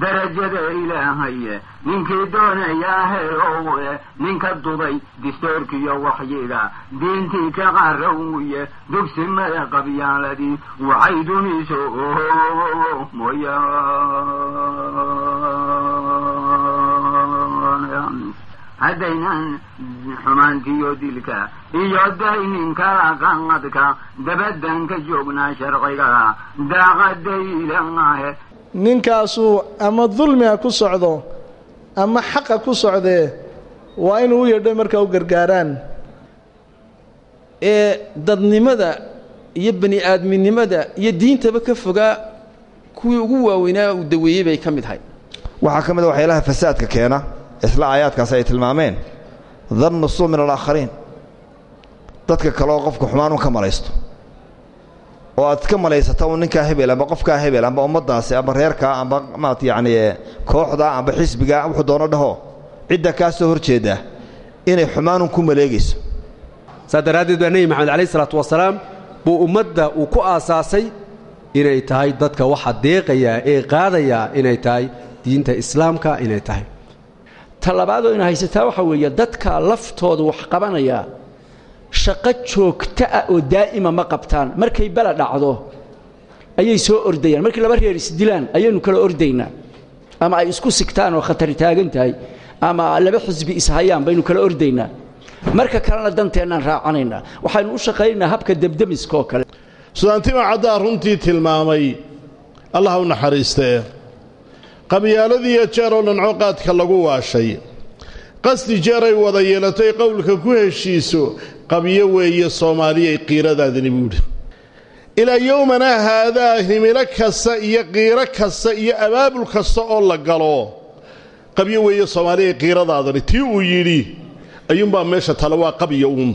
darajada ilaahaye ninkii doonayaa heelowe ninka duday distoorkiyo waxyiga diintii ka qarawye dugsimada qabyaaladii waxay duniso mooyaan haddaynan xumaantiyo dilka. Iyo daynin kala qanqadka dabadan ka joognaa sharciga daaqadaylahe ninkaasuu ama dulmiga ku socdo ama xaqa ku socdee waa inuu u yedho markaa u gargaaraan. Ee dadnimada iyo bani aadminimada iyo diintaba ka fogaa kuwii ugu waaweynaa uu daweeyey bay ka mid ahay waxaa ka mid a waxyaalaha fasaadka keena isla aayaadkaasi ay tilmaameen dannu suu min alaakhariin dadka kale oo qofka xumaan un ka malaysto oo aad ka malaysata un ninkaa hebel amba qofkaa hebel amba ummaddaasi amba reerkaa amba maat yacni kooxda amba xisbiga wuxuu doono dhaho cidda kaa soo hor jeeda inay xumaanun ku maleegayso. Saas daraaddeed baa nebi maxamed calayh isalaatu wasalaam buu ummadda uu ku aasaasay inay tahay dadka waxa deeqayaa ee qaadayaa inay tahay diinta islaamka inay tahay. Ta labaadoo ina haysataa waxaa weeye dadka laftooda wax qabanaya shaqo joogto ah oo daa'ima ma qabtaan. Markay bala dhacdo ayay soo ordayaan. Markii laba reer isdilaan ayaynu kala ordaynaa. Ama ay isku sigtaan oo khatari taagan tahay ama laba xisbi ishayaan baynu kala ordaynaa. Marka kalena danteennaan raacanaynaa. Waxaynu u shaqaynaynaa habka debdemiska kale. Sudaantima caddaa runtii tilmaamay allah u naxariistee qabyaaladiiyo jeer oo dhanco qaadka lagu waashay. Qasdi jeeray wada yeelatay qowlka ku heshiiso qabyo weeye soomaaliyay qiiradaadani buudhi ilaa yowmanaa haadaa himilo kasta iyo qiiro kasta iyo abaabul kasta oo la galo qabyo weeye soomaaliyay qiiradaadani tii uu yidhi ayuunbaa meesha tale waa qabyo uun.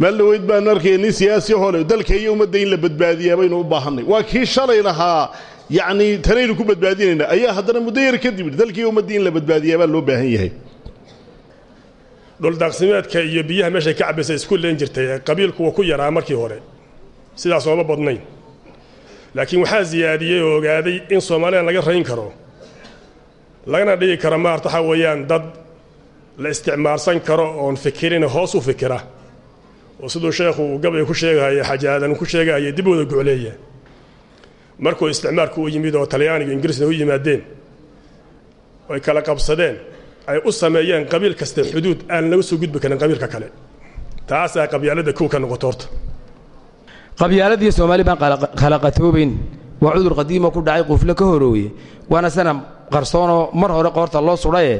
Meel dhaweyd baanu arkaya nin siyaasi hole dalka iyo ummadda in la badbaadiyaa baynu u baahannay waa kii shalay lahaa yacnii tanaynu ku badbaadinaynaa ayaa haddana muddo yar kadib dalkii ummaddii in la badbaadiyaa baa loo baahan yahay dhuldaaqsimeedka iyo biyaha meeshay ka cabbaysa isku leen jirtay qabiilku waa ku yaraa markii hore. Sidaas ooma badnayn. Laakiin waxaa siyaadiyey oo ogaaday in soomaaliyan laga rayn karo. Lagana dhigi karo maarta waxaa weeyaan dad la isticmaalsan karo oon fikirin hoos u fikira. Oo siduu sheekhu uu gabay ku sheegahaya xajaadan ku sheegahaya dib wada gocleeya markuu isticmaalku u yimid oo talyaaniga ingiriisna u yimaadeen ay kala qabsadeen ay u sameeyeen qabiil kasta xuduud aan laga soo gudbi karin qabiilka kale. Taasaa qabyaalada kow ka noqoto horta. Qabyaaladii soomaali baan khalaqatoobayn waa cudur qadiimo ku dhacay qufle ka horooye. Waana sana qarsoonoo mar hore qoorta loo sudhaye.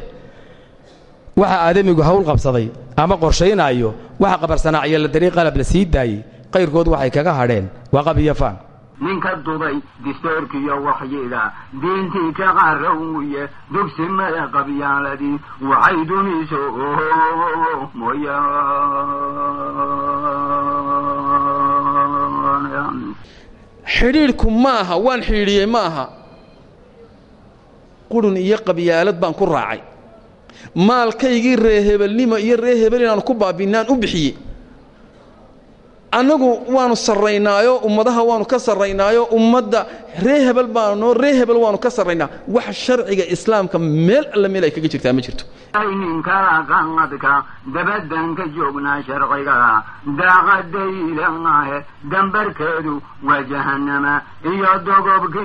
Waxa aadamigu hawl qabsaday ama qorshaynaayo waxa qabarsanaaciyo la darii qalab la sii daayey qayrkood waxay kaga hadheen. Waa qabiyo faan ninka duday distoorkiyo waxyiga diintii ka qarawye dugsimada qabyaaladii waxay duniso mooyaan xidhiidhku ma aha waan xidhiidhiyey ma aha. Qurun iyo qabyaalad baan ku raacay. Maalkaygii reehebelnimo iyo ree hebel inaanu ku baabinnaan u bixiyey annagu waanu sarraynaayo ummadaha waanu ka sarraynaayo ummadda ree hebel baanoo ree hebel waanu ka sarraynaa. Wax sharciga islaamka meel alla meel ay kaga jirtaa ma jirto. Qanqadka dabadan ka joognaa sharciga. Daaqadaylahe dambarkeedu waa jahannama iyo dogobki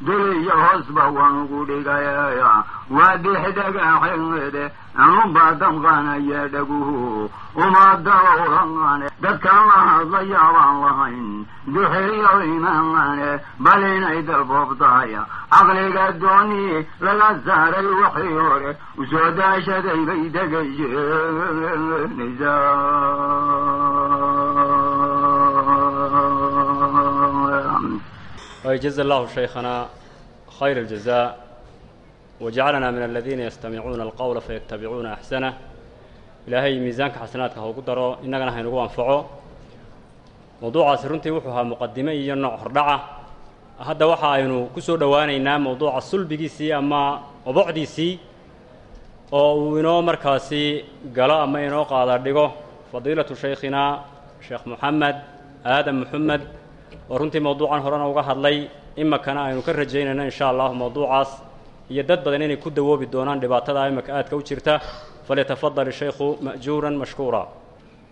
naareede duliyo hoosba waanugu dhigaya waa dixdagaxeede anuba damqanaya dhaguhu umadawrane dadka la hadlaya baan lahayn duxeeyo imaane bal inay dalboobtahay caqliga dooni laga saaray waxii hore u soo daashaday bay degayeenaysaa جزا الله شيخنا خير الجزاء وجعلنا من الذين يستمعون القول فيتبعون أحسنه ilaahay miisaanka xasanaadka haugu daro innagana haynagu anfaco mowduucaasi runtii wuxuu ahaa muqadime iyo nooc hordhaca hadda waxa aynu ku soo dhowaanaynaa mowduuca sulbigiisii ama obocdiisii oo uu inoo markaasi galo ama inoo qaada dhigo fadiilatu shaykhinaa sheekh moxamed aadam moxamed oo runtii mawduucan horena uga hadlay imakana aynu ka rajaynayno insha allahu mawduucaas. Iyo dad badan inay ku dawoobi doonaan dhibaatada imaka aadka u jirta falyatafadal ishaykhu ma'juuran mashkuura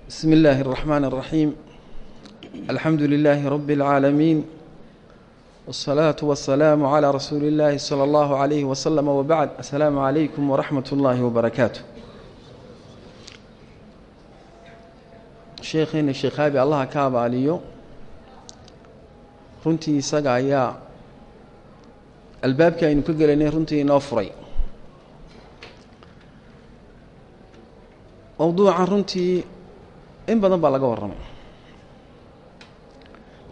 bismi illaahi araxmaan araxiim alxamdu lilaahi rabbi اlcaalamiin wsalaatu wasalaamu calaa rasuuli illaahi sala allahu calayhi wasalama wabacd assalaamu calaykum waraxmat ullaahi wabarakaatu sheekheena sheekh allaha ka abaaliyo runtii isaga ayaa albaabkii aynu ka gelaynay runtii inoo furay. Mowduucan runtii in badan baa laga warramay.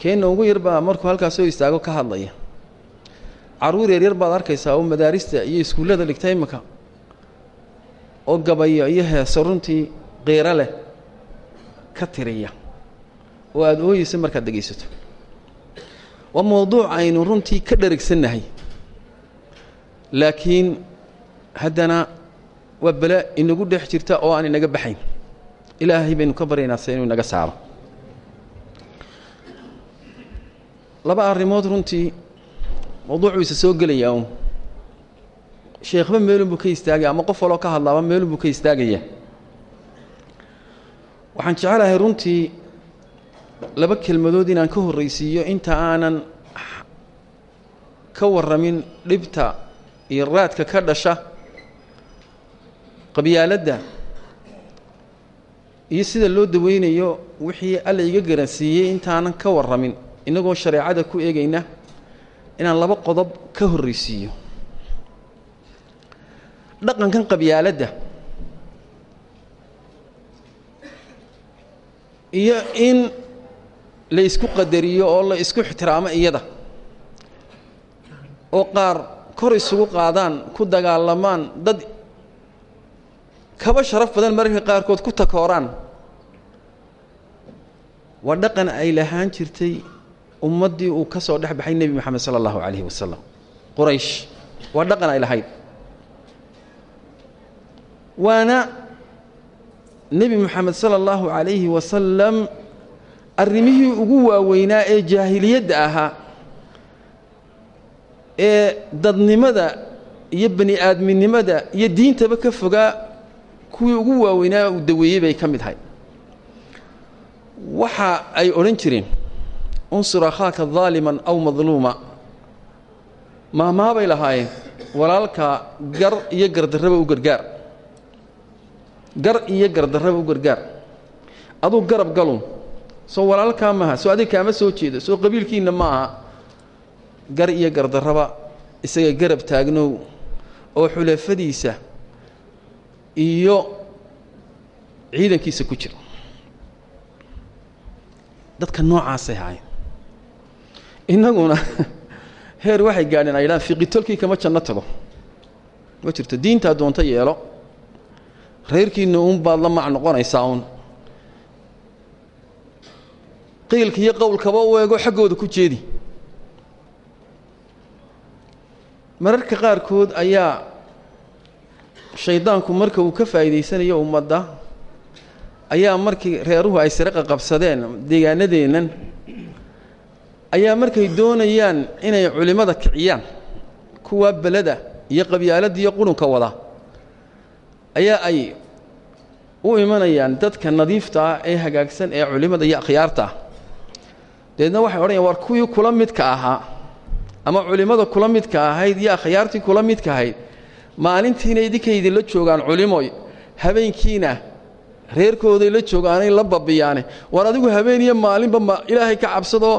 Keenna ugu yar baa markuu halkaas soo istaago ka hadlaya. Carruur yaryar baad arkaysaa oo madaarista iyo iskuullada dhigta imika oo gabayo iyo heeso runtii qiiro leh ka tiriya oo aada ooyeysa markaad dhegaysato waa mowduuc aynu runtii ka dherigsannahay. Laakiin haddana waa bele inagu dhex jirta oo aan inaga baxayn. Ilaahay baynu ka baryaynaa se inuu inaga saaro. Laba arrimood runtii mawduucuu isa soo gelayaa un sheekhba meelun buu ka istaagaya ama qof waloo ka hadlaaba meelun buu ka istaagaya. Waxaan jecelahay runtii laba kelmadood inaan ka horraysiiyo inta aanan ka warramin dhibta iyo raadka ka dhasha qabyaaladda iyo sida loo daweynayo wixii alla iga garansiiyey intaanan ka warramin innagoo shareecada ku eegayna inaan laba qodob ka horraysiiyo. Dhaqankan qabyaaladda iyo in la isku qadariyo oo la isku ixtiraamo iyada. oo qaar kor isugu qaadaan ku dagaalamaan dad kaba sharaf badan mararka qaarkood ku takooraan. Waa dhaqan ay lahaan jirtay ummaddii uu ka soo dhex baxay nebi moxamed sala allahu calayhi wasalam quraysh waa dhaqan ay lahayd. Waana nebi moxamed sala allahu calayhi wasalam arrimihii ugu waaweynaa ee jaahiliyadda ahaa ee dadnimada iyo bani aadminimada iyo diintaba ka fogaa kuwii ugu waaweynaa uu daweeyey bay ka mid ahay waxa ay odhan jireen unsur akhaaka daaliman aw madluuma. Maamaabay lahaayeen walaalka gar iyo gardarraba u gargaar. Gar iyo gardarraba u gargaar. Aduu garab galun soo walaalkaa maaha soo adig kaama soo jeedo soo qabiilkiinna ma aha gar iyo gardarraba isaga garab taagnow oo xulafadiisa iyo ciidankiisa ku jira dadka noocaasay ahayn innaguna heer waxay gaadheen ay yidhahaan fiqitolkii kama janno tago. Ma jirto diintaa doonto yeelo. Reerkiinna uun baad la mac noqonaysaa uun qiilka iyo qowlkaba u eego xaggooda ku jeedi. Mararka qaarkood ayaa shaydaanku marka uu ka faa'iidaysanayo ummadda ayaa markii reeruhu ay siraqa qabsadeen deegaanadeennan ayaa markay doonayaan inay culimmada kiciyaan kuwa beleda iyo qabyaaladda iyo qurunka wada ayaa ay u imanayaan dadka nadiifta ah ee hagaagsan ee culimmada iyo akhyaarta ah dabeedna waxay odhanayaan war kuwii kula midka ahaa ama culimmada kula midka ahayd iyo akhyaartii kula midka ahayd maalintiina idinkaydinla joogaan culimoy habeenkiina reerkooday la joogaanay la babiyaane war adigu habeen iyo maalinba ma ilaahay ka cabsadoo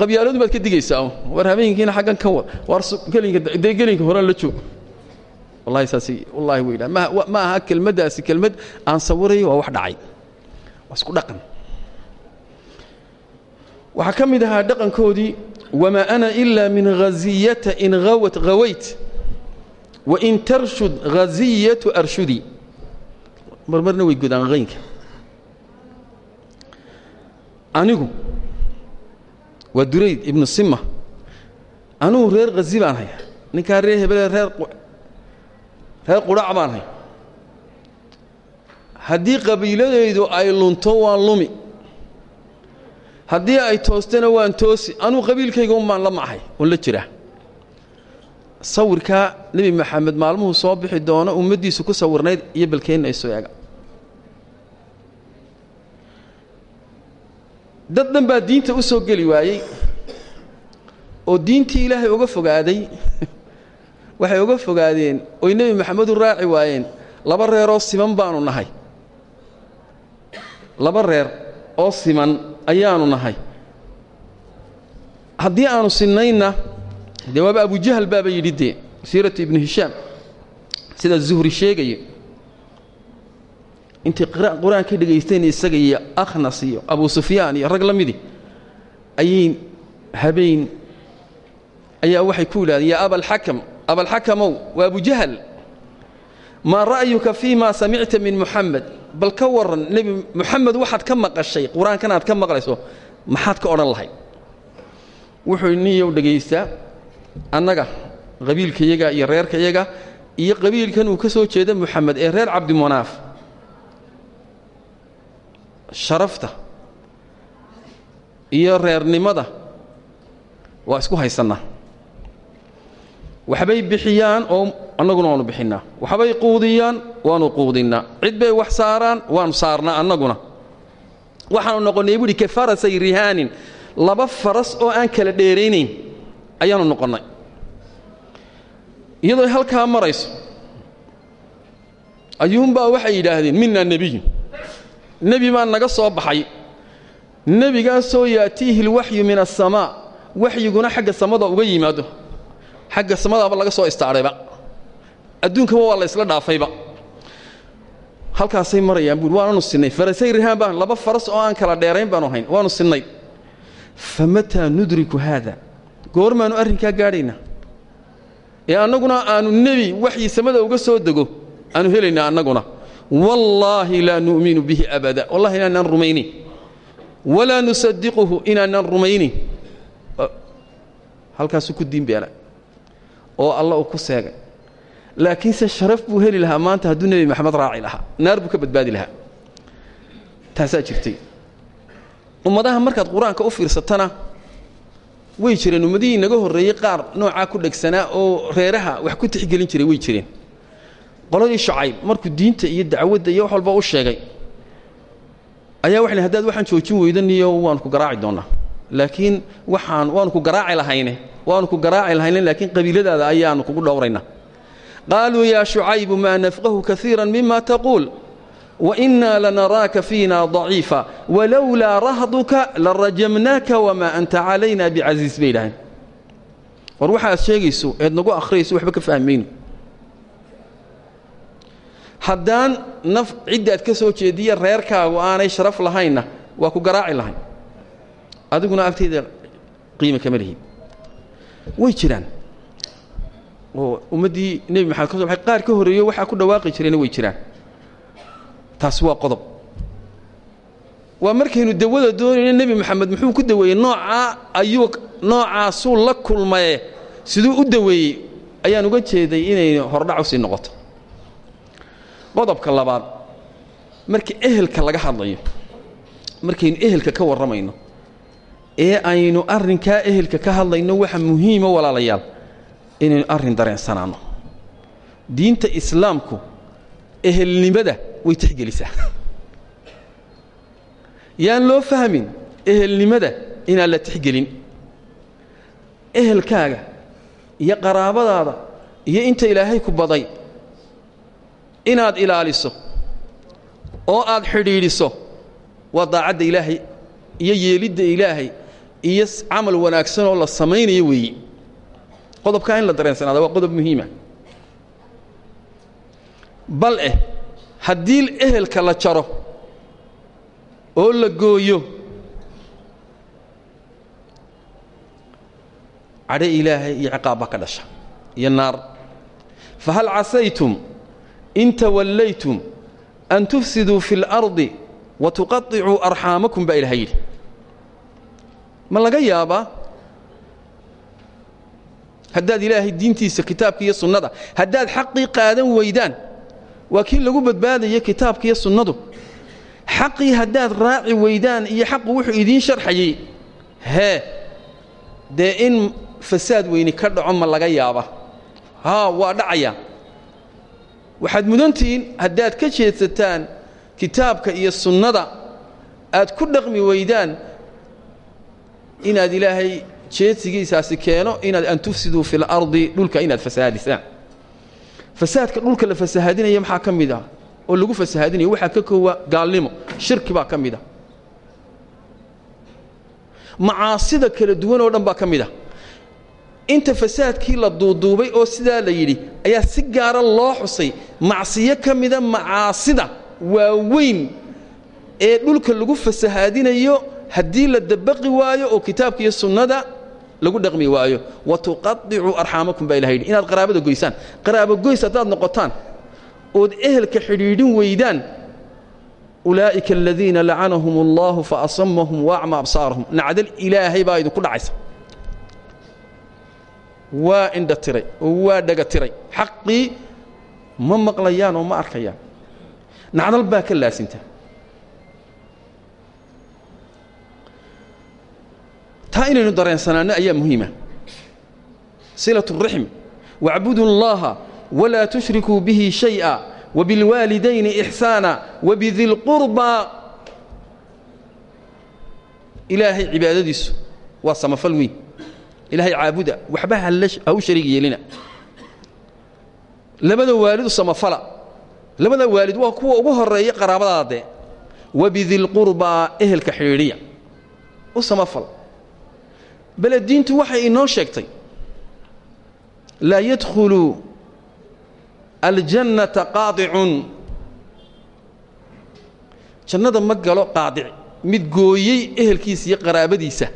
qabyaaladu baad ka digaysaa. War habeenkiina xaggan ka wad war dee gelinka horan la joog wallahi saasi wallahi weydhaa ma aha kelmaddaasi kelmad aan sawirayo waa wax dhacay. Waa dhaqan waxaa ka mid ahaa dhaqankoodii wamaa ana ilaa min haziyata in hawat hawayt wain tarshud haziyatu arshudi. Marmarna way godaan haynka anigu waa durayd ibnu sima anugu reer khazi baan hay ninkaa reer hebele reer reer qudhac baan hay haddii qabiiladaydu ay lunto waan lumi haddii ay toostana waan toosi anuu qabiilkayga unbaan la macahay oon la jiraa. Sawirkaa nebi maxamed maalmuhu soo bixi doono ummaddiisu ku sawirnayd iyo balkeenna isu eega dad dhan baa diinta u soo geli waayey oo diintii ilaahay uga fogaaday waxay uga fogaadeen oy nebi maxamed u raaci waayeen laba reeroo siman baanu nahay. Laba reer oo siman ayaanu nahay. Haddii aanu sinnaynna dee waaba abujahal baaba yidhi dee siiratu ibnu hishaam sida zuhri sheegaya intay qur'aanka dhegaystayn isaga iyo akhnas iyo abu sufyaan iyo rag la midi ayay habeen ayaa waxay ku yidhahdeen yaa abalxakam abalxakamow waa abujahal maa ra'yuka fii ma samicta min muxamed bal ka warran nebi muxamed waxaad ka maqashay qur'aankan aad ka maqlayso maxaad ka odhan lahayd. Wuxuu niyow dhegaystaa annaga qabiilkayaga iyo reerkayaga iyo qabiilkan uu ka soo jeeda muxamed ee reer cabdimunaaf sharafta iyo reernimada waa isku haysannaa waxbay bixiyaan oo annaguna waanu bixinnaa waxbay quudiyaan waanu quudinnaa cid bay wax saaraan waanu saarnaa annaguna. Waxaanu noqonnay buuhi ka farasay rihaanin laba faras oo aan kala dheeraynayn ayaanu noqonnay. Iyadoo halkaa marayso ayuunbaa waxay yidhaahdeen minaa nebiyun nebi baa naga soo baxay. Nebigaasoo yaatiihi lwaxyu min asamaa waxyiguna xagga samada uga yimaado xagga samadaaba laga soo istaadhayba adduunkaba waa la ysla dhaafayba. Halkaasay marayaan buui waananu sinnay. Farasay rihaan baan laba faras oo aan kala dheerayn baanu hayn. Waanu sinnay. Fa nudriku haada? Goormaanu arrinkaa gaadhaynaa ee annaguna aanu nebi waxyi samada uga soo dego aanu helaynaa annaguna. Wallaahi laa nu'minu bihi abada. Wallahi inaanaan rumaynin walaa nusadiquhu inaanaan rumaynin halkaasuu ku diinbeela oo alla uu ku seegay. Laakiinse sharaf buu heli lahaa maanta hadduu nebi maxamed raaci lahaa naar buu ka badbaadi lahaa. Taasaa jirtay. Ummadaha markaad qur'aanka u fiirsatana way jireen. Ummadihii inaga horreeyey qaar noocaa ku dhegsanaa oo reeraha wax ku tixgelin jiray way jireen. Qoladii shucayb markuu diinta iyo dacwadda iyo wax walba u sheegay ayaa waxay hadaad waxaan joojin weydaniyo waanu ku garaaci doonnaa laakiin waxaan waanu ku garaaci lahayne waanu ku garaaci lahayne laakiin qabiiladaada ayaanu kugu dhowraynaa qaaluu yaa shucaybu maa nafqahu kaiira mima taquul? Wainaa lanaraaka fiina daciifa walowlaa rahduka larajamnaaka wamaa anta calayna bicasiis bay idhaaheen war eed nagu akhriyayso waxba ka fahmayno haddaan naf ka soo jeediya reerkaagu aanay sharaf lahaynna waa ku garaaci lahayn adiguna agtayda qiima kama lihin. Way jiraan. Oo ummaddii nebi maxamed ka so baxay qaar ka horreeyo waxaa ku dhawaaqi jirayna way jiraan. Taasi waa qodob. Waa markaynu dawada doonayno nebi maxamed muxuu ku daweeyey noocaa ayuu noocaasuu la kulmaye siduu u daweeyey ayaan uga jeeday inay hordhac sii noqoto. Qodobka labaad marka ehelka laga hadlayo markaynu ehelka ka warramayno ee aynu arrinkaa ehelka ka hadlayno waxa muhiima walaalayaal inaynu arrin dareensanaanno diinta islaamku ehelnimada way tixgelisaa. Yaan loo fahmin ehelnimada inaan la tixgelin. Ehelkaaga iyo qaraabadaada iyo inta ilaahay ku baday inaad ilaaliso oo aad xidhiidhiso waa daacadda ilaahay iyo yeelidda ilaahay iyo camal wanaagsan oo la samaynayo weeyi. Qodobkaa in la dareensanaada waa qodob muhiima bal eh haddii ehelka la jaro oo la gooyo cadho ilaahay iyo ciqaabbaa ka dhasha iyo naar. Fahal casaytum in tawallaytum an tufsiduu fi اlardi wa tuqaطicuu arxaamakum baa ilaha yidhi ma laga yaabaa? Haddaad ilaahay diintiisa kitaabka iyo sunnada haddaad xaqii qaadan weydaan waa kii lagu badbaadaya kitaabka iyo sunnadu. Xaqii haddaad raaci weydaan iyo xaqu wuxuu idiin sharxayey hee dee in fasaad weyni ka dhaco ma laga yaaba haa waa dhacaya. Waxaad mudantihiin haddaad ka jeedsataan kitaabka iyo sunnada aad ku dhaqmi weydaan inaad ilaahay jeedsigiisaasi keeno inaad an tufsiduu fi lardi dhulka inaad fasahaadisaan fasaadka dhulka la fasahaadinaya maxaa ka mid ah? Oo lagu fasahaadinaya waxaa ka koowa gaalnimo shirki baa ka mid ah. Macaasida kala duwan oo dhan baa ka mid ah. Inta fasaadkii la duuduubay oo sidaa la yidhi ayaa si gaara loo xusay. Macsiyo ka mida macaasida waaweyn ee dhulka lagu fasahaadinayo haddii la dabaqi waayo oo kitaabka iyo sunnada lagu dhaqmi waayo wa tuqadicuu arxaamakum baa yidhi. Inaad qaraabada goysaan qaraabo goys haddaad noqotaan ood ehelka xidhiidhin weydaan ulaa'ika aladiina lacanahum allahu fa asamahum waacma absaarahum. Nacdal ilaahay baa idinku dhacaysa. Waa indha tiray oo dhaga tiray. Xaqii ma maqlayaan oo ma arkayaan. Nacdal baa ka taa inaynu dareensanaanno ayaa muhiima silaة الraxm wاcbudu اllaha walaa tushrikuu bihi shayئa وبالوالدين إحسانا وبذي القربى إلهي عبادتيسو وصمفل وين إلهي عابدا وحبها لش أو شريك يلنا لبدا والد صمفلا لبدا والد وكو ugu horeeya qaraabadaade وبذي القربى أهل كحيرية وصمفل بل diintu waxay inoo sheegtay laa yadkhulu aljannata qaadicun. Jannada ma galo qaadic mid gooyey ehelkiisa iyo qaraabadiisa.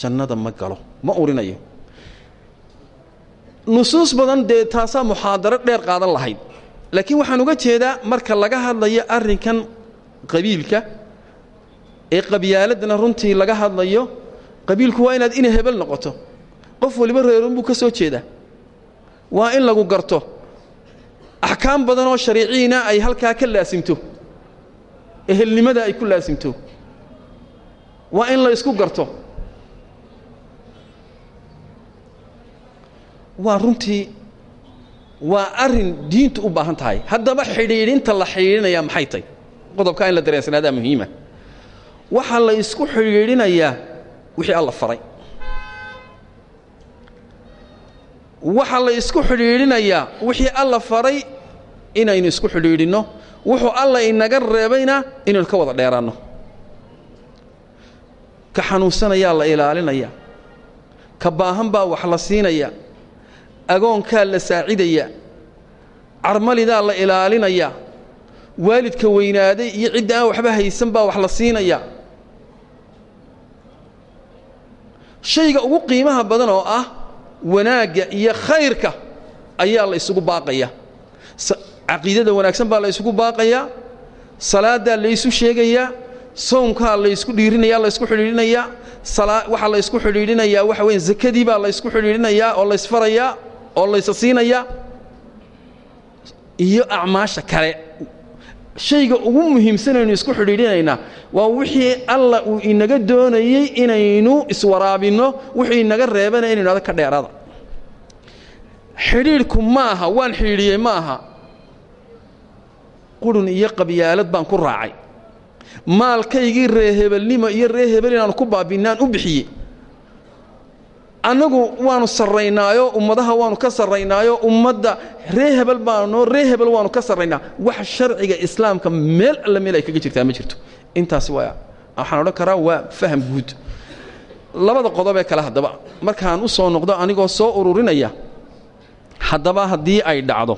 Jannada ma galo ma urinayo. Nusuus badan dee taasaa muxaadaro dheer qaadan lahayd. Laakiin waxaan uga jeedaa marka laga hadlayo arrinkan qabiilka ee qabyaaladana runtii laga hadlayo qabiilku waa inaad ina hebel noqoto. Qof waliba reerun buu ka soo jeedaa. Waa in lagu garto. Axkaam badan oo shariiciina ay halkaa ka laasimto. Ehelnimada ay ku laasimto. Waa in la isku garto. Waa runtii waa arrin diintu u baahan tahay. Haddaba xidhiidhinta la xidhiidhinayaa maxay tay qodobkaa in la dareensanaadaa muhiima waxaa la isku xidhiidhinayaa wixii alla faray. Waxaa la isku xidhiidhinayaa wixii alla faray inaynu isku xidhiidhinno. Wuxuu alla inaga reebayna inaynu ka wada dheeraanno. Ka xanuunsanayaa la ilaalinaya. Ka baahan baa wax la siinaya. Agoonkaa la saacidaya. Carmalidaa la ilaalinaya. Waalidka weynaaday iyo cidda aan waxba haysan baa wax la siinaya shayga ugu qiimaha badan oo ah wanaagga iyo khayrka ayaa la isugu baaqaya. Caqiidada wanaagsan baa la isugu baaqayaa salaadaa laysu sheegayaa sownkaa laysku dhiirinaya laysku xidhiidhinayaa waxaa la ysku xidhiidhinayaa waxa weya zakadii baa la ysku xidhiidhinayaa oo laysfarayaa oo laysa siinayaa iyo acmaasha kale shayga ugu muhiimsanaynu isku xidhiidhinaynaa waa wixii alla uu inaga doonayey inaynu iswaraabinno wuxuu inaga reebana inaynu adag ka dheeraada. Xidhiidhku ma aha waan xidhiidhiyey ma aha. Qurun iyo qabyaalad baan ku raacay. Maalkaygii ree hebelnimo iyo ree hebel inaanu ku baabinnaan u bixiyey annagu waanu sarraynaayo ummadaha waanu ka sarraynaayo ummadda ree hebel baanoo ree hebel waanu ka sarraynaa. Wax sharciga islaamka meel alla meel ay kaga jirtaa ma jirto. Intaasi waa waxaan odhan karaa waa faham guud. Labada qodobee kale haddaba markaan u soo noqdo anigoo soo ururinaya haddaba haddii ay dhacdo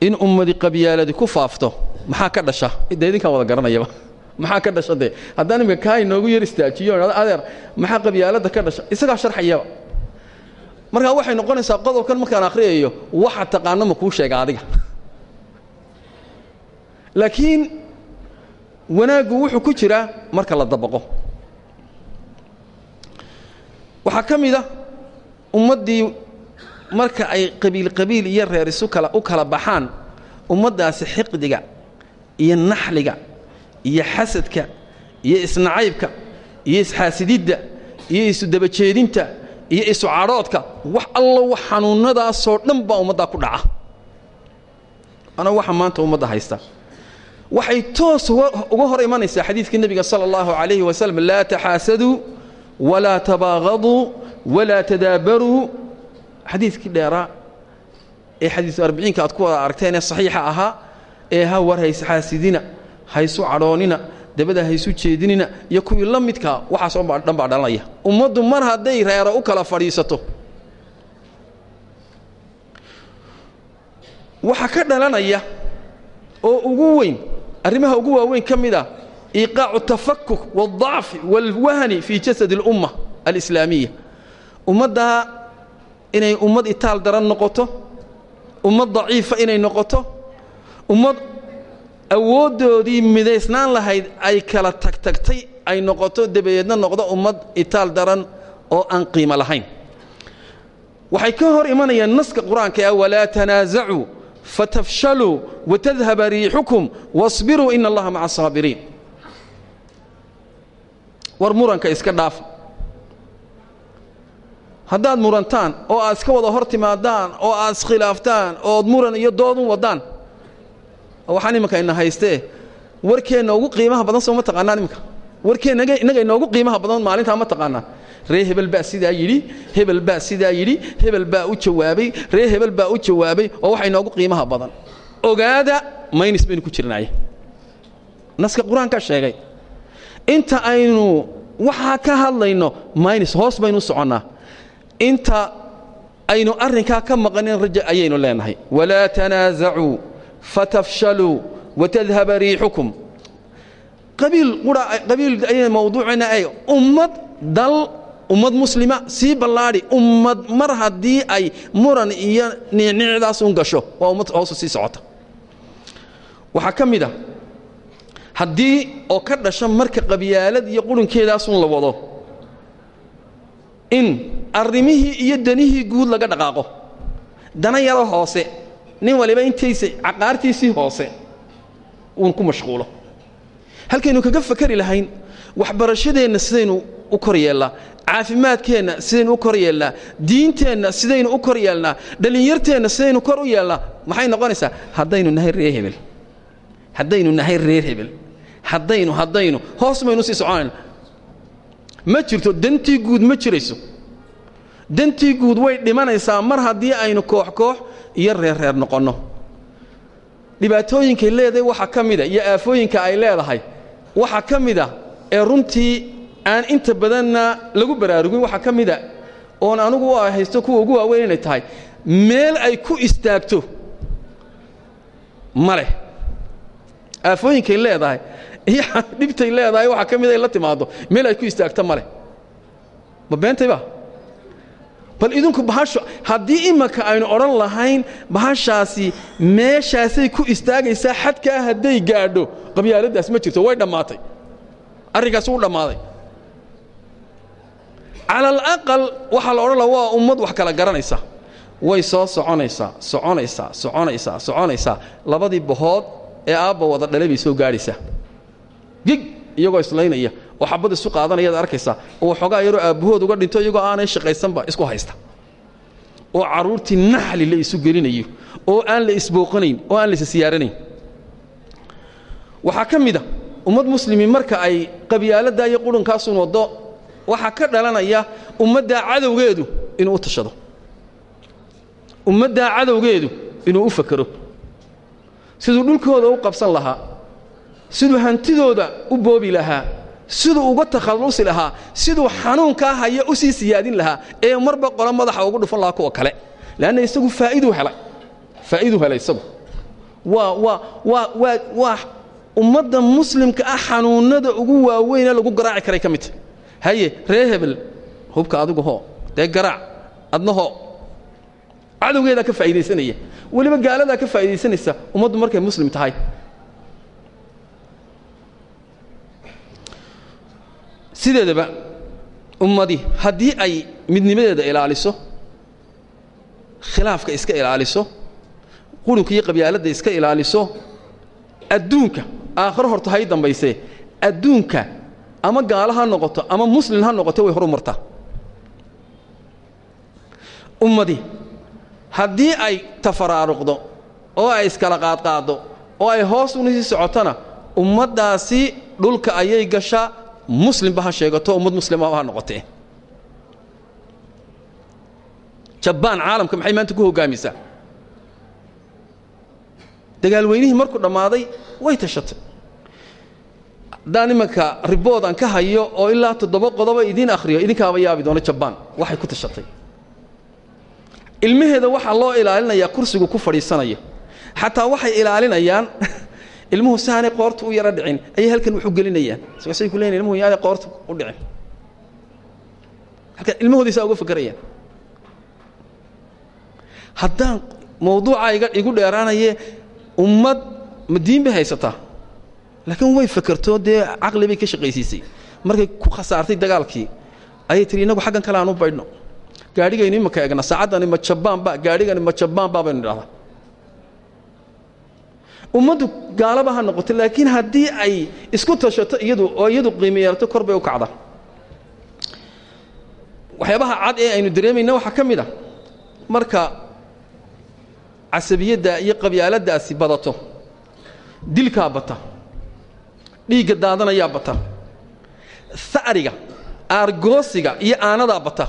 in ummadi qabyaaladi ku faafto maxaa ka dhasha? De wada garanayaba maxaa ka dhasha dee haddaan imika kaa inoogu yar istaajiyo adeer maxaa qabyaaladda ka dhasha? Isagaa sharxayaba markaa waxay noqonaysaa qodobkan markaan akhriyayo waxa taqaano ma kuu sheega adiga. Laakiin wanaaggu wuxuu ku jiraa marka la dabaqo. Waxaa ka mid a ummaddii marka ay qabiil qabiil iyo reer isu kala u kala baxaan ummaddaasi xiqdiga iyo naxliga iyo xasadka iyo isnacaybka iyo isxaasididda iyo isudabajeedinta iyo isu cadhoodka wax allo wax xanuunnadaasoo dhan baa ummaddaa ku dhaca. Ana waxa maanta ummadda haysta. Waxay toos uga hor imanaysaa xadiidkii nebiga sala allahu calayhi wasalam laa taxaasaduu walaa tabaaqaduu walaa tadaabaruu. Xadiidkii dheeraa ee xadiisu arbiciinka aad ku wada aragteen ee saxiixa ahaa ee ha war haysxaasidina haysu cadhoonina dabada haysu jeedinina iyo kuwii la midkaa waxaasoo dhan baa dhalanaya ummaddu mar hadday reero u kala fadhiisato. Waxa ka dhalanaya oo ugu weyn arrimaha ugu waaweyn ka mid ah iiqaacu tafakuk waaldacfi waalwahni fii jasadi alumma alislaamiya ummaddaa inay ummad itaal daran noqoto ummad daciifa inay noqoto ummad awooddoodii midaysnaan lahayd ay kala tagtagtay ay noqoto dabadeedna noqdo ummad itaal daran oo aan qiimo lahayn. Waxay ka hor imanayaan naska qur'aanka walaa tanaasacuu fatafshaluu watadhaba riixukum wasbiruu ina allaha maca asaabiriin war muranka iska dhaafa haddaad murantaan oo aad iska wada hor timaadaan oo aad iskhilaaftaan ood muran iyo doodun waddaan waxaan iminka ina haystee warkeenna ugu qiimaha badan soo ma taqaanaan iminka? Warkeenna innaga inoogu qiimaha badan maalintaa ma taqaanaan? Ree hebel baa sidaa yidhi hebel baa sidaa yidhi hebel baa u jawaabay ree hebel baa u jawaabay oo waxa inoogu qiimaha badan. Ogaada maynis baynu ku jirnaaye. Naska qur'aankaa sheegay inta aynu waxaa ka hadlayno maynis hoos baynu u inta aynu arrinkaa ka maqanin raja ayaynu leenahay. Walaa tanaasacuu fatafshaluu watadhaba riixukum qabiil qura qabiil ayay mawduucina ay ummad dal ummad muslima sii ballaadhi ummad mar haddii ay muran iyo niicniicdaas un gasho waa ummad hoosu sii socota waxaa ka mid a haddii oo ka dhasha marka qabyaalad iyo qurunkeedaasun la wado in arrimihii iyo danihii guud laga dhaqaaqo dana yaro hoose nin waliba intaysa caqaartiisii hoose uun ku mashquulo. Halkaynu kaga fakari lahayn waxbarashadeenna sidaynu u kor yeelnaa caafimaadkeenna sidaynu u kor yeelnaa diinteenna sidaynu u kor yeelnaa dhallinyarteenna sidaynu kor u yeelnaa maxay noqonaysaa? Haddaynu nahay reer hebel. Haddaynu nahay reer hebel. Haddaynu haddaynu hoos baynu sii soconayna ma jirto dantii guud ma jirayso dantii guud way dhimanaysaa mar haddii aynu koox koox iyo reerreer noqonno. Dhibaatooyinkay leedahay waxaa ka mida iyo aafooyinka ay leedahay waxaa ka mida ee runtii aan inta badanna lagu baraarugin waxaa ka mida oon anugu haysto kuwa ugu waaweyn inay tahay meel ay ku istaagto ma leh. Aafooyinkay leedahay dhibtay leedahay waxaa ka mid ay la timaaddo meel ay ku istaagto ma leh. Ma beentayba bal idinku bahasho haddii imanka aynu odhan lahayn bahashaasi meeshaasay ku istaagaysaa xadkaa hadday gaadho. Qabyaaladdaas ma jirto way dhammaatay. Arrinkaasi u dhammaaday. Cala alaqal waxaa la odhan laha waa ummad wax kala garanaysa. Way soo soconaysaa soconaysaa soconaysaa soconaysaa labadii bahood ee aabba wada dhalay soo gaadhaysaa. Gig iyagoo islaynaya oo xabad isu qaadanayaad arkaysaa oo waxoogaa yaroo aabbahood uga dhinto iyagoo aanay shaqaysanba isku haysta. oo carruurtii naxli la isu gelinayo oo aan la isbooqanayn oo aan la isa siyaaranayn. Waxaa ka mid a ummad muslimiin marka ay qabyaaladdaa iyo qudhunkaasun waddo waxaa ka dhalanaya ummaddaa cadowgeedu inuu u tashado. Ummaddaa cadowgeedu inuu u fakero siduu dhulkooda u qabsan lahaa siduu hantidooda u boobi lahaa siduu uga takhallusi lahaa siduu xanuunkaa haya u sii siyaadin lahaa ee marba qolo madaxa ugu dhufan lahaa kuwa kale. Leanna isagu faa'iiduu helay. Faa'iiduu helay isagu. Waa waa waa waa waa ummadda muslimka ah xanuunnada ugu waaweyne lagu garaaci karay ka midta haye ree hebel hubka adigu hoo dee garaac adna hoo. Cadowgeedaa ka faa'iidaysanaya. Weliba gaaladaa ka faa'iidaysanaysa ummaddu markay muslim tahay sideedaba ummadi haddii ay midnimadeeda ilaaliso khilaafka iska ilaaliso qurunka iyo qabyaaladda iska ilaaliso adduunka aakhiro horta hay dambaysee adduunka ama gaalo ha noqoto ama muslin ha noqoto way horu martaa ummadi haddii ay tafaraaruqdo oo ay iskala qaadqaaddo oo ay hoos una sii socotona ummaddaasi dhulka ayay gashaa muslimba ha sheegato ummad muslima ha noqotee. Jabaan caalamka maxay maanta ku hoggaamisaa dagaalweynihii markuu dhammaaday way tashatay. Haddaan imanka ribood aan ka hayo oo ilaa toddoba qodoba idiin akhriyo idinkaaba yaabi doono jabaan waxay ku tashatay. Ilmaheeda waxaa loo ilaalinayaa kursigu ku fadhiisanaya. Xataa waxay ilaalinayaan ilmuhu si aanay qoorta u yaro dhicin ayay halkan wax u gelinayaan saasay ku leeyihiin ilmuhu yaanay qoorta u dhicin. Halkan ilmahoodiisaa uga fakerayaan haddaan mawduucaa iga igu dheeraanaye ummad ma diin bay haysataa laakiin way fakerto dee caqli bay ka shaqaysiisay. Markay ku khasaartay dagaalkii ayay tihi innagu xaggan kale aan u baydhno gaadhigaynu imaka egna saacaddani ma jabaanba gaadhigani ma jabaanba baynu idhahdaa ummaddu gaalaba ha noqoto laakiin haddii ay isku tashato iyadu oo iyadu qiimo yeelato kor bay u kacdaa. Waxyaabaha cad ee aynu dareemayna waxaa ka mid a marka casabiyadda iyo qabyaaladdaasi badato dilkaa bata dhiigga daadanayaa bata sa'riga aargoosiga iyo aanadaa bata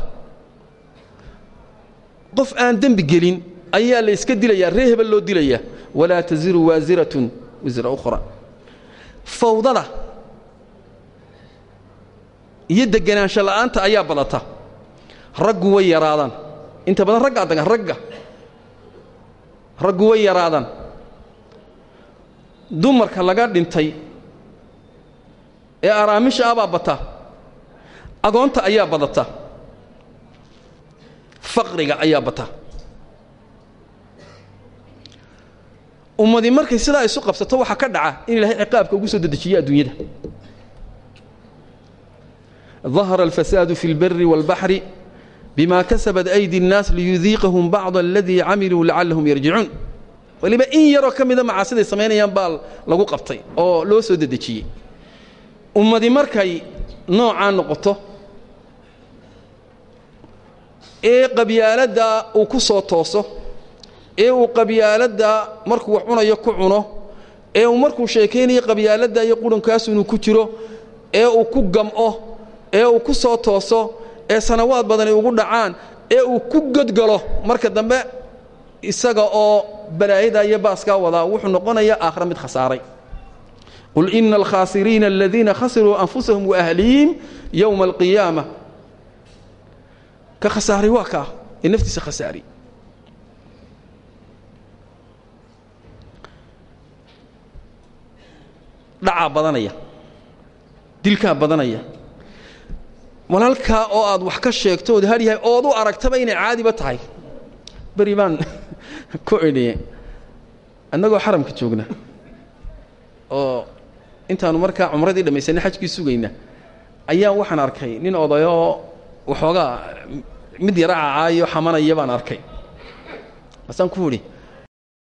qof aan dembi gelin ayaa la iska dilayaa ree loo dilayaa walaa taziru waasiratun wisra ukhra fawdada iyo deganaansho la'aanta ayaa badata raggu way yaraadaan inta badan raggaa dagan ragga raggu way yaraadaan dumarka laga dhintay ee araamisha abaa bata agoonta ayaa badata faqriga ayaa bata ummadii markay sidaa isu qabsato waxaa ka dhaca in ilaahay ciqaabka ugu soo dedejiyo adduunyada ظahara alfasaadu fi اlbari wاlbaxri bima kasabat aydi الnaas liyudiiqahum bacض aladii camiluu lacallahum yarjicuun weliba in yaroo ka mida macaasiday samaynayaan baa lagu qabtay oo loo soo dedejiyey ummadi markay noocaa noqoto ee qabyaaladda uu ku soo tooso ee uu qabyaaladda markuu wax cunayo ku cuno ee uu markuu sheekaynayo qabyaaladda iyo qudhankaasu inuu ku jiro ee uu ku gam'o ee uu ku soo tooso ee sanawaad badani ugu dhacaan ee uu ku godgalo. Marka dambe isaga oo balaayada iyo baaskaa wadaa wuxuu noqonayaa aakhira mid khasaaray. Qul ina alkhaasiriina aladiina khasiruu anfusahum waahlihim yowma alqiyaama. Ka khasaari waa kaa ee naftiisa khasaari dhacaa badanaya dilkaa badanaya. Walaalkaa oo aad wax ka sheegto ood har yahay ood u aragtaba inay caadiba tahay. Beri baan ku idhi annagoo xaramka joogna oo intaanu markaa cumradii dhammaysanay xajkii sugayna ayaa waxaan arkay nin odayoo waxoogaa mid yara cacaayo xamanaya baan arkay. Basaan ku idhi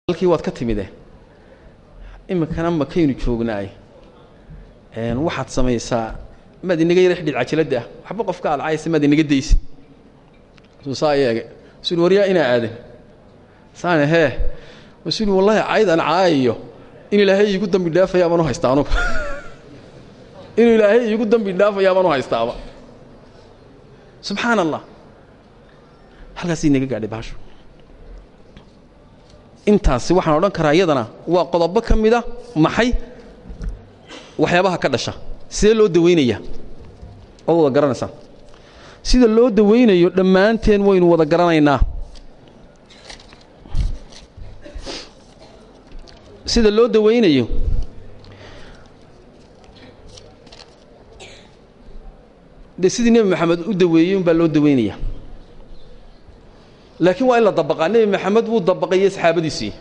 halkii waad ka timide iminkana makaynu joognaay waxaad samaysaa maad inaga yara xidhiid cajaladda ah. Waxba qofka aad caysa maad inaga daysid suusaa eege. Suli waryaa inaa aadan. Saane hee. Suli wallahi cayd aan caayayo in ilaahay iigu dambi dhaafaya baan u haystaa anugu. Inuu ilaahay iigu dambi dhaafayaa baan u haystaaba subxaan allah halkaas inaga gaadhay baashu intaasi waxaan odhan karaa iyadana waa qodobo ka mida maxay waxyaabaha ka dhasha sidee loo dawaynayaa waad wada garanaysaa sida loo dawaynayo dhammaanteen waynu wada garanaynaa. Sida loo dawaynayo dee sidii nebi maxamed u daweeyey umbaa loo dawaynaya laakiin waa in la dabaqaa. Nebi maxamed wuu dabaqayey saxaabadiisii.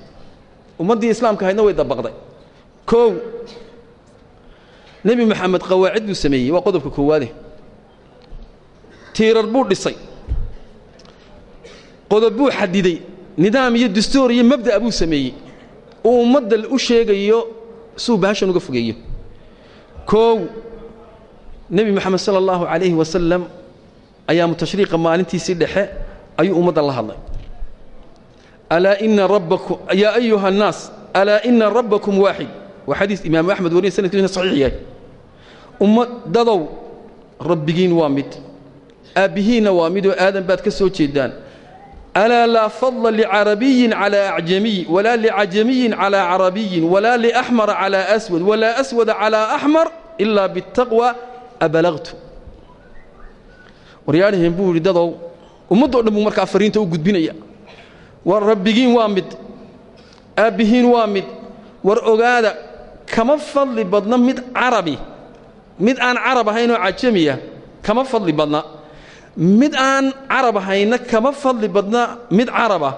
Ummaddii islaamka ahaydna way dabaqday. Kow nebi maxamed qawaacid buu sameeyey waa qodobka koowaade tiirar buu dhisay. Qodob buu xadiday nidaam iyo dastuur iyo mabda'a buu sameeyey. Uu ummadda u sheegayo suu bahashan uga fogeeyo. Koow nebi moxamed sala allahu calayhi wasalam ayaamu tashriiqa maalintiisii dhexe ayuu ummadda la hadlay. Alaa ina rabbakum yaa ayuha annaas alaa ina rabbakum waaxid waa xadiis imaamu axmed wariya sanadkiisuna saxiix yahay. Ummaddadow rabbigiin waa mid aabbihiinna waa midoo aadan baad ka soo jeeddaan alaa laa fadla licarabiyin calaa acjamiy walaa licajamiyin calaa carabiyin walaa liaxmara calaa aswad walaa aswada calaa axmar ilaa biاtaqwa abalagtu. Waryaadhaheen buu yidhi dadow ummaddoo dhan fariinta u gudbinaya. War rabbigiin waa mid aabbihiin waa mid. War ogaada kama fadli badna mid carabi mid aan carab ahaynoo cajamiya kama fadli badna. Mid aan carab ahayna kama fadli badna mid caraba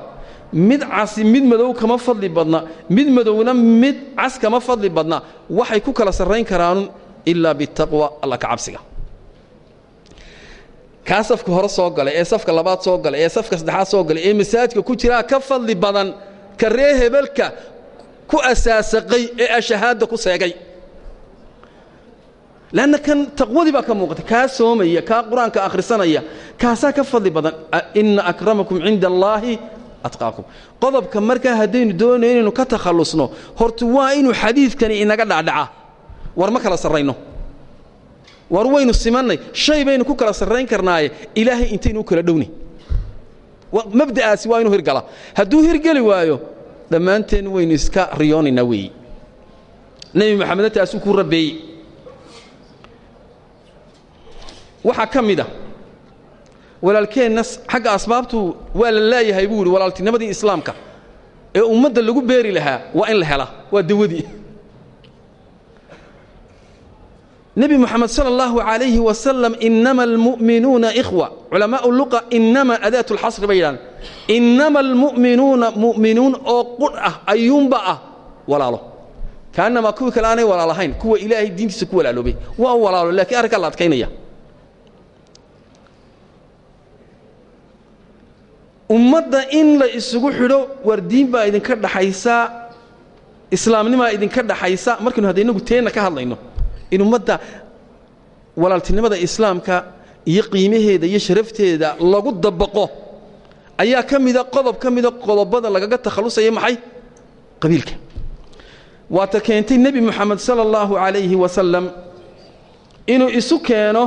mid casi mid madow kama fadli badna. Mid madowna mid cas kama fadli badna. Waxay ku kala sarrayn karaanun ilaa bitaqwa alla ka cabsiga. Kaa safka hore soo galay ee safka labaad soo galay ee safka saddexaad soo galay ee masaajidka ku jiraa ka fadli badan ka ree ku asaasaqay ee ashahaadda ku seegay. Lanna kan taqwadii baa ka muuqata kaa soomaya kaa qur'aanka akhrisanaya kaasaa ka fadli badan inna akramakum cinda allaahi atqaakum. Qodobka markaa haddaynu doonayo inaynu ka takhallusno horta waa inuu xadiidkani inaga dhacdhaca war ma kala sarrayno. War waynu simannay shay baynu ku kala sarrayn karnaaye ilaahay intaynu u kala dhowni. Mabda'aasi waa inuu hirgala. Hadduu hirgeli waayo dhammaanteen waynu iska riyoonaynaa weeyi nebi moxamedna taasuu ku rabbeeyey waxaa ka mid a walaalkeenna xagga asbaabtu waa la laayahay buu yidhi islaamka ee ummadda lagu beeri lahaa waa in la hela waa dawadii nebi moxamed sala allahu calayhi wasalam innama almu'minuuna ikhwa. Culamaa'u luqa innama adaat lxasri bay yidhahdeen innama almu'minuuna mu'minuun oo qudh ah ayuunba ah walaalo. Kaannamaa kuwii kale aanay walaalahayn kuwa ilaahay diintiisa ku walaaloobay. Waa walaalo lakiin arrinkaa la adkaynaya. Ummadda in la isugu xidho war diin baa idinka dhaxaysaa islaamnimaa idinka dhaxaysa. Markaynu hadda inagu teenna ka hadlayno in ummadda walaaltinimada islaamka iyo qiimaheeda iyo sharafteeda lagu dabaqo ayaa ka mida qodob ka mida qodobada lagaga takhallusaya maxay? Qabiilka. Waata keentay nebi moxamed sala allahu calayhi wasalam inuu isu keeno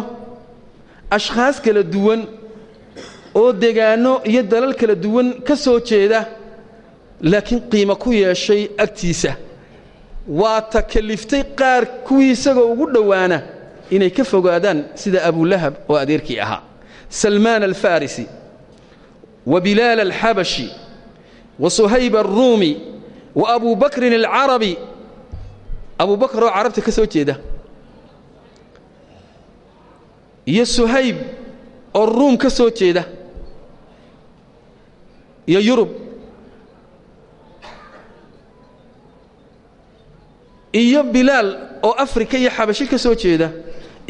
ashkhaas kala duwan oo degaanno iyo dalal kala duwan ka soo jeeda laakiin qiimo ku yeeshay agtiisa waa ta kaliftay qaar kuwii isagoo ugu dhowaana inay ka fogaadaan sida abulahab oo adeerkii ahaa. Salmaan alfarisi wa bilaal alxabashi wa suhayb alruumi wa abu bakrin alcarabi abu bakr oo carabta ka soo jeeda. Iyo suhayb oo ruum ka soo jeeda. Iyo yurub iyo bilaal oo afrika iyo xabashi ka soo jeeda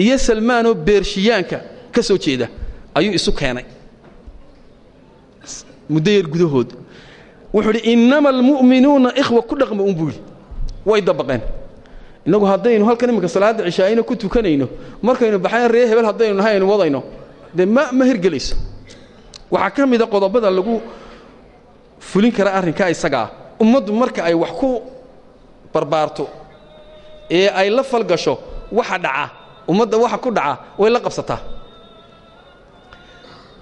iyo salmaan oo beershiyaanka ka soo jeeda ayuu isu keenay. Muddo yar gudahood wuxuu idhi innama almu'minuuna ikhwa ku dhaqma un way dabaqeen. Innagu haddaynu halkan iminka salaadda cishaa'ina ku tukanayno markaynu baxayn ree hebel haddaynu nahay wadayno dee ma ma hirgelayso. Waxaa ka qodobada lagu fulin kara arrinkaa isagaa ummaddu marka ay wax ku barbaarto ee ay la falgasho waxa dhaca ummadda waxa ku dhaca way la qabsataa.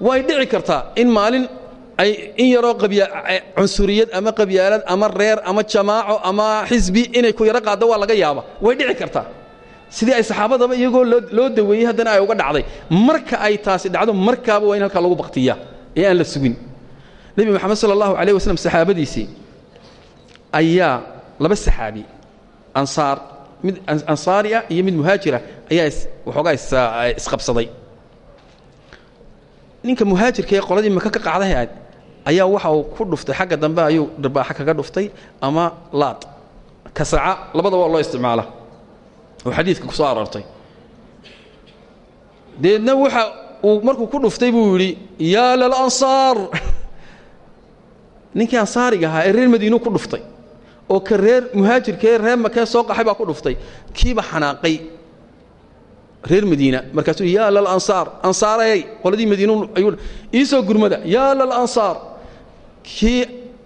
Way dhici kartaa in maalin ay in yaroo cunsuriyad ama qabyaalad ama reer ama jamaaco ama xisbi inay ku yaro qaaddo waa laga yaaba way dhici kartaa. Sidii ay saxaabadaba iyagoo loo daweeyey haddana ay uga dhacday. Marka ay taasi dhacdo markaaba waa in halkaa lagu baktiyaa ee aan la sugin. Nebi moxamed sala allahu calayh wasllam saxaabadiisii ayaa laba saxaabi ansaar mid ansaari ah iyo mid muhaajirah ayaa waxoogaa isqabsaday. Ninka muhaajirka ee qoladii maka ka qacdahay aad ayaa waxa uu ku dhuftay xagga dambe ayuu dharbaaxa kaga dhuftay ama laad. Kasaca labada waa loo isticmaala oo xadiidka ku soo aroortay. Deedna waxa uu markuu ku dhuftay buu yidhi yaa lalansaar ninkii ansaariga ahaa ee reer madiinuu ku dhuftay oo ka reer muhaajirkaee reer makee soo qaxay baa ku dhuftay. Kiiba xanaaqay? Reer madiina. Markaasuu yaa lalansaar ansaarayay qoladii madiinu ayuu ii soo gurmada. Yaa lalansaar kii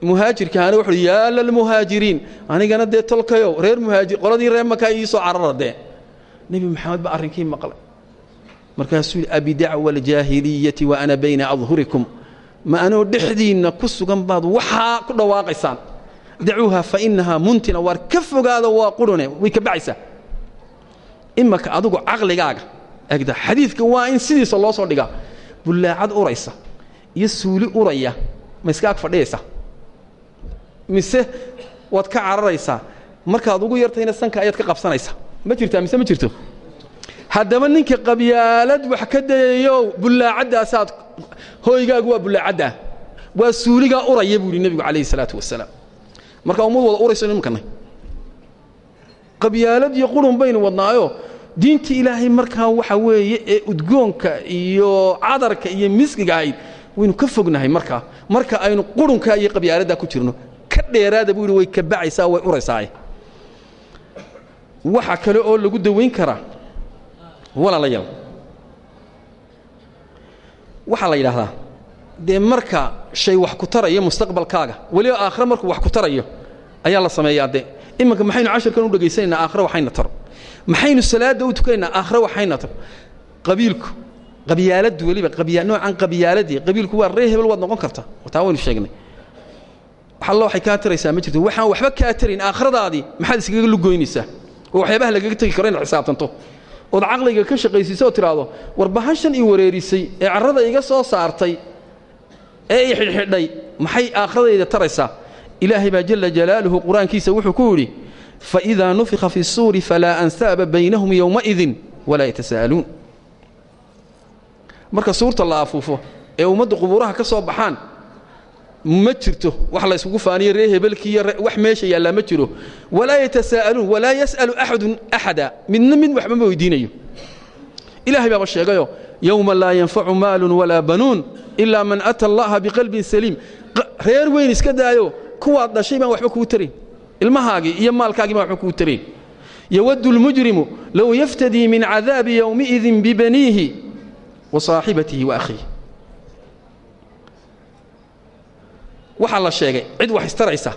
muhaajirkaana wuxuu yaa lalmuhaajiriin anigana dee reer muhaajir qoladii reer makaa ii soo carara dee. Nebi maxamed baa arrinkii maqlay. Markaasuu yidhi abidacwa aljaahiliyati wa ana bayna adhurikum. Ma anoo dhexdiinna ku sugan baad waxaa ku dhawaaqaysaan dacuuha fa innahaa muntina waar ka fogaada waa qurune way ka bacaysaa imaka adigu caqligaaga egda xadiidka waa in sidiisa loo soo dhigaa bullaacad uraysa iyo suuli uraya ma iska ag fadhiyaysa mise waad ka cararaysaa markaad ugu yartayna sanka ayaad ka qabsanaysaa ma jirtaa mise ma jirto haddaba ninka qabyaalad wax ka dayayo bullaacadaasaad hooygaagu waa bullaacaddaa waa suuligaa uraya buu yidhi nebigu calayhi salaatu wasalaam marka ummad wada urayso nimankanay qabyaalad iyo qurun baynu wadnaayo. Diinta ilaahay markaa waxa weeye ee udgoonka iyo cadarka iyo miskiga ahayd waynu ka fognahay markaa marka aynu qurunkaa iyo qabyaaladdaa ku jirno ka dheeraada buu yidhi way ka bacaysaa way uraysaa. Waxa kale oo lagu dawayn karaa walaalayaal waxaa la yidhaahdaa dee marka shay wax ku tarayo mustaqbalkaaga weliba aakhire markuu wax ku tarayo ayaa la sameeyaa imanka maxaynu cashirkan u dhegaysanaynaa aakhire waxayna taro maxaynu salaadda u tukanaynaa aakhire waxayna taro qabiilku qabyaaladdu weliba noocan qabyaaladii qabiilku waa ree hebel waad noqon kartaa taa waynu sheegnay. Alla waxay kaa taraysaa ma jirto. Waxaan waxba kaa tarayn aakhiradaadii maxaad iskaga lugoynaysaa? Oo waxyaabaha lagaga tegi karo inaad xisaabtanto. Ood caqliga ka shaqaysiisa oo tidhaahdo war wareerisay ee carrada iga soo saartay ee xidhxidhay maxay aakhiradayda taraysaa ilaahay baa jala jalaaluhu qur'aankiisa wuxuu ku yidhi faidaa nufika fi الsuuri falaa ansaaba baynahum yowmaidin walaa yatasaa'aluun marka suurta la afuufo ee ummadda qubuuraha ka soo baxaan ma jirto wax la yskugu faaniyo ree wax meesha yaallaa ma jiro. Walaa yatasaa'aluun walaa yas'alu axadun axada midna mid waxba ma weydiinayo. Ilaahay baaba sheegayo yowma laa yanfacu maalun walaa banuun ilaa man ata allaha biqalbin saliim. Reer weyn iska daayo kuwaad dhashay baan waxba kuu tarayn ilmahaagii iyo maalkaagii baan waxba kuu tarayn yawaddu lmujrimu low yaftadii min cadaabi yowmiidin bibaniihi wa saaxibatihi wa akhiih waxaa la sheegay cid wax istaraysa.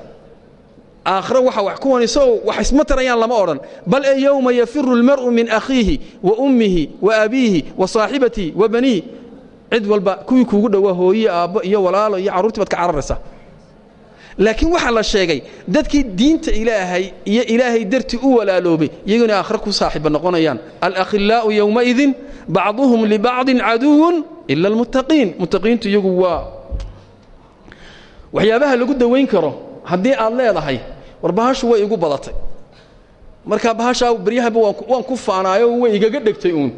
Aakhiro waxa wax kuwan isagoo wax isma tarayaan lama odhan. Bal ee yowma yafiru almar'u min akhiihi wa ummihi wa abiihi wa saaxibatihi wa baniihi. Cid walba kuwii kuugu dhowaa hooye aabbo iyo walaalo iyo carruurtii baad ka cararaysaa laakiin waxaa la sheegay dadkii diinta ilaahay iyo ilaahay dartii u walaaloobay iyaguna aakhiro ku saaxiiba noqonayaan. Alakhillaa'u yowmaidin bacduhum libacdin caduwun ila almuttaqiin. Muttaqiintu iyagu waa waxyaabaha lagu dawayn karo haddii aad leedahay war bahashu way igu badatay. Markaa bahashaa baryahaba waan ku faanaayo way igaga dhegtay uun.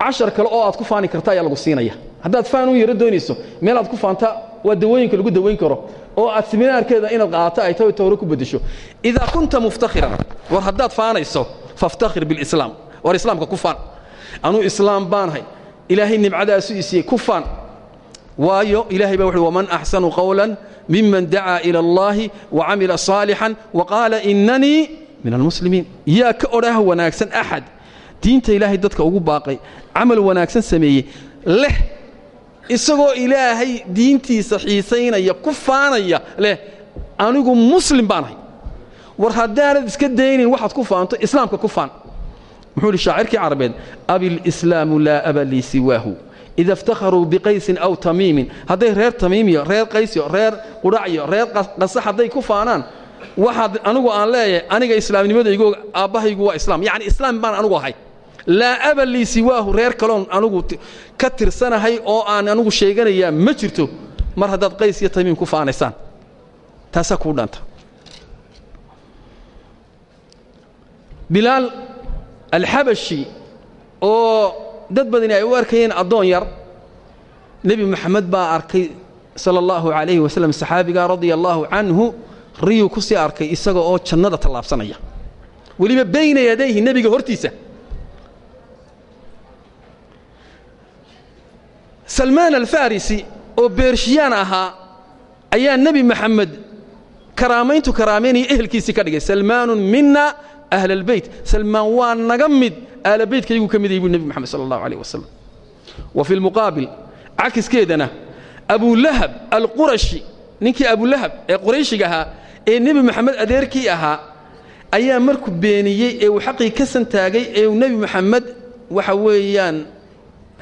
Cashar kale oo aad ku faani karta ayaa lagu siinaya. Haddaad faan u yaro doonayso meel aad ku faanta waa dawooyinka lagu dawayn karo oo aad siminaarkeeda inaad qaadato ay tahay tawro ku beddesho. Idaa kunta muftakhiran war haddaad faanayso faftakhir bilislaam war islaamka ku faan. Anuu islaam baanahay ilaahay nimcadaasu isiiyey ku faan. Waayo ilaahay baa wuxuhi waman axsanu qawlan miman dacaa ila allahi wacamila صaalixan waqaala inanii min almuslimiin. Yaa ka odhaah wanaagsan axad. Diinta ilaahay dadka ugu baaqay camal wanaagsan sameeyey leh isagoo ilaahay diintiisa xiisaynaya ku faanaya leh anigu muslim baanahay war haddaanad iska daynin waxaad ku faanto islaamka ku faan. Muxuu ihi shaacirkii carabeed abilslaamu laa aba lii siwaahu. Ida iftakharuu biqaysin aw tamiimin. Hadday reer tamiimiyo reer qaysyo reer qudhacyo reer qasa hadday ku faanaan waxaad anigu aan leeyahay aniga islaamnimadaygo aabbahaygu waa islaam. Yacni islaam baan anugu ahay laa aba lii siwaahu reer kaloon anugu ka tirsanahay oo aan anugu sheeganayaa ma jirto mar haddaad qays iyo tamiim ku faanaysaan. Taasaa kuu dhanta bilaal alxabashi oo dad badani ay u arkayeen addoon yar nebi moxamed baa arkay sala allahu calayhi wasalam saxaabiga radia allaahu canhu riyuu ku sii arkay isaga oo jannada tallaabsanaya. Weliba bayna yadayhi nebiga hortiisa salmaan alfarisi oo beershiyaan ahaa ayaa nebi moxamed karaamayntu karaamaynaya ehelkiisii ka dhigay salmaanun mina ahla albeyt salmaan waa naga mid ahla beytkaygu ka mid yahay buu nebi moxamed sala allahu alayh wasalam wa fi lmuqaabil cakiskeedana abulahab alqurashi ninkii abulahab ee qurayshiga ahaa ee nebi moxamed adeerkii ahaa ayaa markuu beeniyey ee uu xaqii ka santaagay ee uu nebi moxamed waxa weeyaan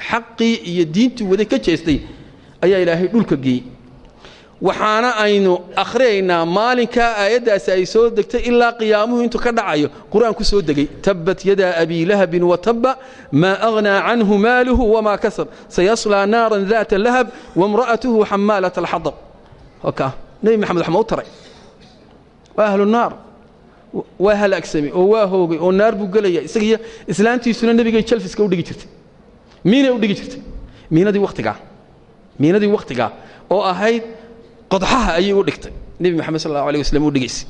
xaqii iyo diintii waday ka jeestay ayaa ilaahay dhulka geeyey. Waxaana aynu akhriyaynaa maalinkaa aayaddaasi ay soo degtay ilaa qiyaamuhu intuu ka dhacayo. Qur'aanku soo degay tabbat yadaa abii lahabin watabba maa aghnaa canhu maaluhu wamaa kasab sayaslaa naaran daata lahab wamra'atuhu xamaalat alxadab oka nebi maxamed wax ma u taray. Waa ahlu naar waa halaagsamay oo waa hoogay oo naar buu gelaya isagiiyo islaantiisuna nebigay jalfiska u dhigi jirtay miinay u dhigi jirtay. Miinadii wakhtigaa miinadii wakhtigaa oo ahayd qodxaha ayay u dhigtay. Nebi moxamed sal allahu alay waslm u dhigaysay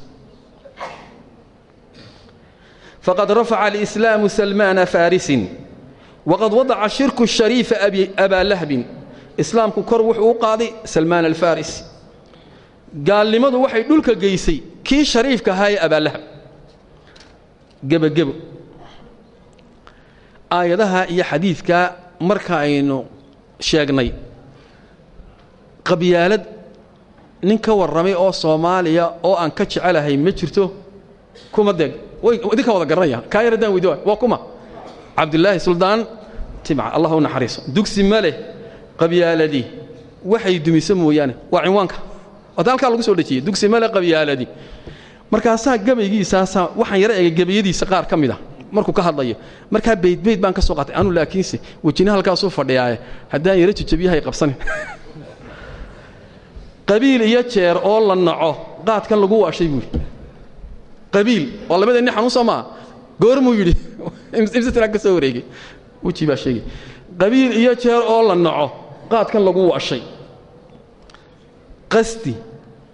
faqad rafaca alislaamu salmaana faarisin waqad wadaca shirku shariifa abaa lahbin. Islaamku kor wuxuu u qaaday salmaan alfarisi gaalnimadu waxay dhulka geysay. Kii shariifka ahaa ee abaalahab gebagebo aayadaha iyo xadiidka marka aynu sheegnay qabyaalad nin ka warramay oo soomaaliya oo aan ka jecelahay ma jirto? Kuma deeg idinka wada garanaya kaa yar haddaan weydi waa kuma. Cabdulaahi suldaan timca allah u naxariiso dugsi ma leh waxay dumiso mooyaane. Waa cinwaanka. Halkaa lagu soo dhejiyey. Dugsi male qabyaaladii markaasaa gabaygiisaasaa waxaan yara egay gabayadiisa qaar ka markuu ka hadlayo markaa beydbeyd baan ka soo qaatay anu laakiinse wejina halkaasuu fadhiyaaye haddaan yaro jajabiyahay qabsanin. Qabiil iyo jeer oo la naco qaadkan lagu waashay buuhi qabiil waa labada nin xanuun soo maa goormuu yidhi. Imsitana ka soo wareegay. Weji baa sheegay. Qabiil iyo jeer oo la naco qaadkan lagu waashay. Qasdi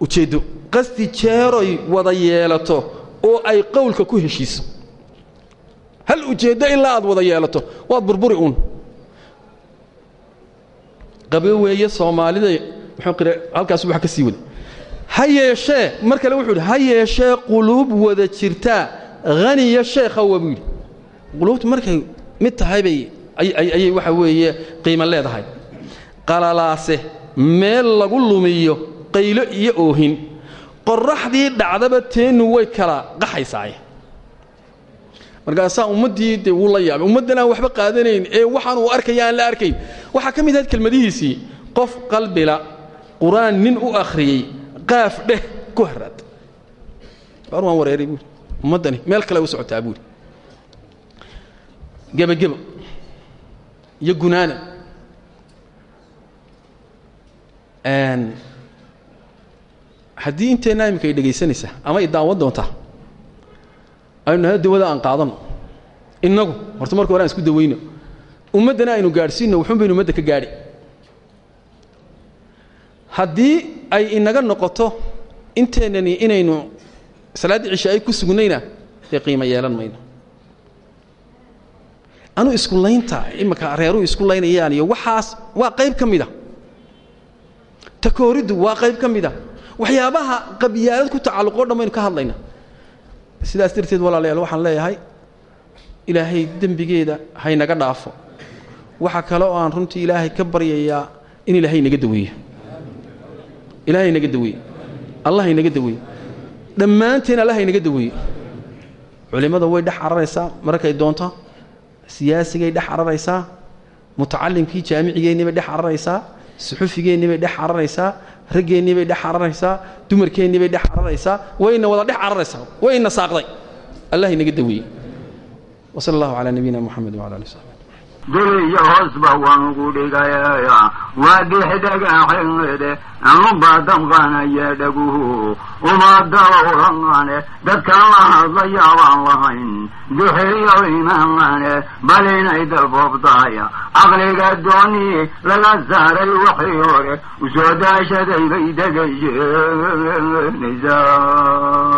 ujeeddo. Qasdi jeeroy wada yeelato oo ay qowlka ku heshiiso hal ujeeddo ilaa aad wada yeelato? Waad burburi uun. Qabe weeye soomaalida halkaas wax ka sii waday ha yeeshee mar kale wuxuu yidhi ha yeeshee quluub wada jirtaa haniya sheekhawa buu yidhi. Quluubtu markay mid tahay bay ayay waxa weeye qiimo leedahay. Qalalaase meel lagu lumiyo qaylo iyo oohin. Qorraxdii dhacdaba teennu way kala qaxaysaaye markaasaa ummaddii dee wuu la yaabay. Ummaddan aan waxba qaadanayn. Ee waxaan uu arkaya aan la arkayn waxaa ka mid ahayd kelmadihiisii qof qalbila qur'aan nin u akhriyey qaaf dheh ku haraad war waan wareeray buuri ummaddani meel kale u socotaa buuri gebagebo iyo gunaana. Haddii inteenna imika ay dhegaysanaysaa ama ay daawan doontaa aynu dawada aan qaadano. Innagu horta marka hore aan isku dawayno ummaddana aynu gaadhsiinno wuxuun baynu ummadda ka gaadhi haddii ay inaga noqoto inteennani inaynu salaaddii cisha ay ku sugnayna dee qiimo yeelan mayno. Anu isku laynta imika reeruhu isku laynayaan iyo waxaas waa qayb ka mid a takooriddu waa qayb ka mid a waxyaabaha qabyaalad ku tacalluqoo dhan baynu ka hadlayna sidaas darteed walaalayaal waxaan leeyahay ilaahay dembigeeda haynaga dhaafo. Waxa kale oo aan runtii ilaahay ka baryayaa in ilaahay naga daweeyo. Ilaahay naga daweeye allah inaga daweeye dhammaanteen allah inaga daweeye culimmada way dhex cararaysaa markay doonto. Siyaasigay dhex cararaysaa mutacalimkii jaamicigeennii bay dhex cararaysaa suxufigeennii bay dhex cararaysaa raggeennii bay dhex cararaysaa dumarkeennii bay dhex cararaysaa wayna wada dhex cararaysaa wayna saaqday. Allah inaga daweeyey wasal allahu calaa nabiyina moxamed wala ali iyo hoosba waan ugu dhigaya waa dixdhagaxede anuba damqanaya dhaguhu uma dawrane dadkaan la hadlaya baan lahayn duxeeyo imaane bal inay dalboobtaya caqliga dooni laga saaray waxii hore u soo daashaday bay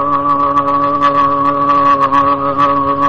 degayeenaysaa